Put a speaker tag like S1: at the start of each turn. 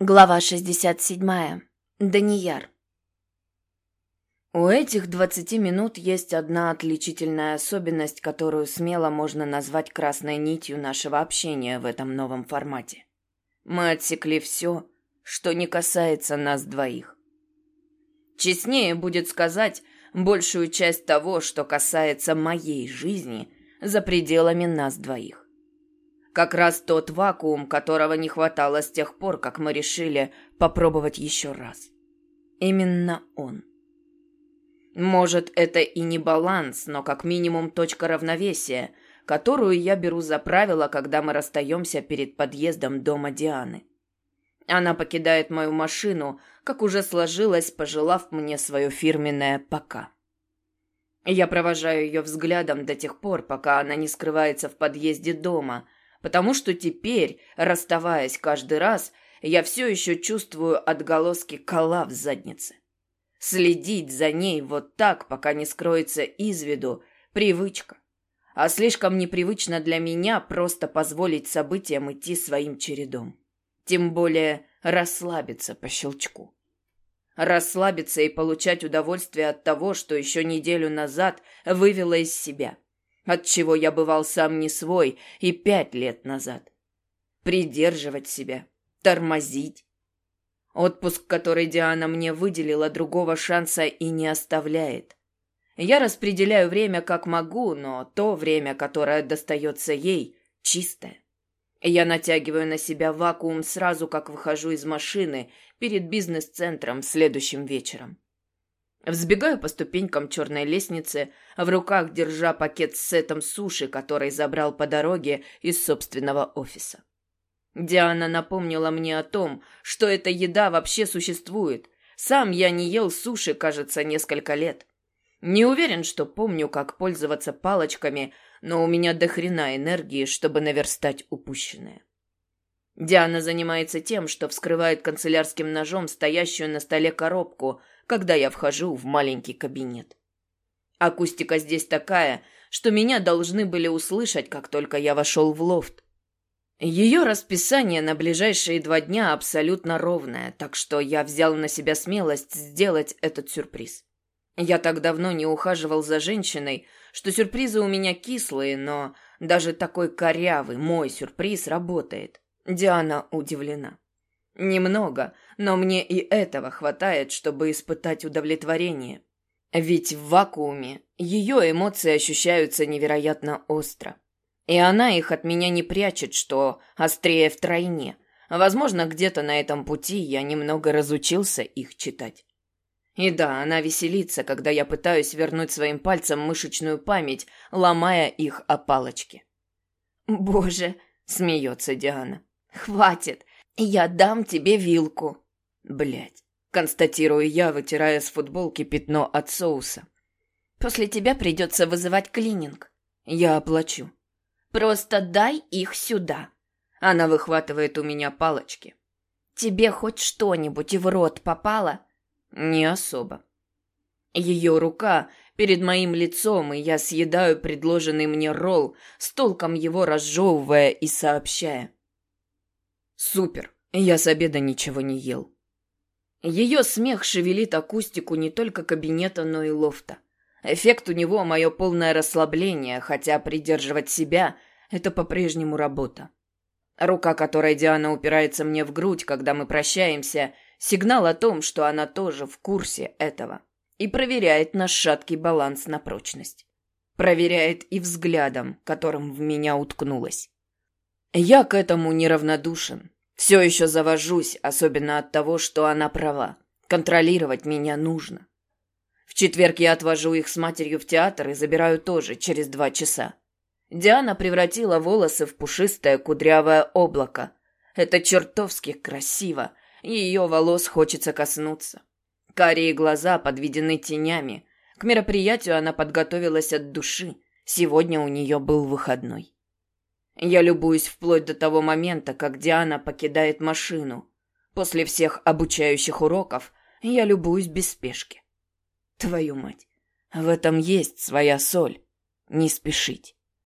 S1: Глава 67. Данияр. У этих 20 минут есть одна отличительная особенность, которую смело можно назвать красной нитью нашего общения в этом новом формате. Мы отсекли все, что не касается нас двоих. Честнее будет сказать большую часть того, что касается моей жизни за пределами нас двоих. Как раз тот вакуум, которого не хватало с тех пор, как мы решили попробовать еще раз. Именно он. Может, это и не баланс, но как минимум точка равновесия, которую я беру за правило, когда мы расстаемся перед подъездом дома Дианы. Она покидает мою машину, как уже сложилось, пожелав мне свое фирменное «пока». Я провожаю ее взглядом до тех пор, пока она не скрывается в подъезде дома, потому что теперь, расставаясь каждый раз, я все еще чувствую отголоски кола в заднице. Следить за ней вот так, пока не скроется из виду, привычка. А слишком непривычно для меня просто позволить событиям идти своим чередом. Тем более расслабиться по щелчку. Расслабиться и получать удовольствие от того, что еще неделю назад вывела из себя – от чего я бывал сам не свой и пять лет назад. Придерживать себя, тормозить. Отпуск, который Диана мне выделила, другого шанса и не оставляет. Я распределяю время как могу, но то время, которое достается ей, чистое. Я натягиваю на себя вакуум сразу, как выхожу из машины перед бизнес-центром следующим вечером. Взбегаю по ступенькам черной лестницы, в руках держа пакет с сетом суши, который забрал по дороге из собственного офиса. Диана напомнила мне о том, что эта еда вообще существует. Сам я не ел суши, кажется, несколько лет. Не уверен, что помню, как пользоваться палочками, но у меня до хрена энергии, чтобы наверстать упущенное. Диана занимается тем, что вскрывает канцелярским ножом стоящую на столе коробку – когда я вхожу в маленький кабинет. Акустика здесь такая, что меня должны были услышать, как только я вошел в лофт. Ее расписание на ближайшие два дня абсолютно ровное, так что я взял на себя смелость сделать этот сюрприз. Я так давно не ухаживал за женщиной, что сюрпризы у меня кислые, но даже такой корявый мой сюрприз работает. Диана удивлена. Немного, но мне и этого хватает, чтобы испытать удовлетворение. Ведь в вакууме ее эмоции ощущаются невероятно остро. И она их от меня не прячет, что острее втройне. Возможно, где-то на этом пути я немного разучился их читать. И да, она веселится, когда я пытаюсь вернуть своим пальцам мышечную память, ломая их о палочки. «Боже!» — смеется Диана. «Хватит! «Я дам тебе вилку». Блять, констатирую я, вытирая с футболки пятно от соуса. «После тебя придется вызывать клининг». «Я оплачу». «Просто дай их сюда». Она выхватывает у меня палочки. «Тебе хоть что-нибудь в рот попало?» «Не особо». Ее рука перед моим лицом, и я съедаю предложенный мне ролл, с толком его разжевывая и сообщая. Супер. Я с обеда ничего не ел. Ее смех шевелит акустику не только кабинета, но и лофта. Эффект у него мое полное расслабление, хотя придерживать себя — это по-прежнему работа. Рука, которой Диана упирается мне в грудь, когда мы прощаемся, сигнал о том, что она тоже в курсе этого и проверяет наш шаткий баланс на прочность. Проверяет и взглядом, которым в меня уткнулась. Я к этому неравнодушен. Все еще завожусь, особенно от того, что она права. Контролировать меня нужно. В четверг я отвожу их с матерью в театр и забираю тоже через два часа. Диана превратила волосы в пушистое кудрявое облако. Это чертовски красиво. Ее волос хочется коснуться. Карие глаза подведены тенями. К мероприятию она подготовилась от души. Сегодня у нее был выходной. Я любуюсь вплоть до того момента, как Диана покидает машину. После всех обучающих уроков я любуюсь без спешки. Твою мать, в этом есть своя соль. Не спешить.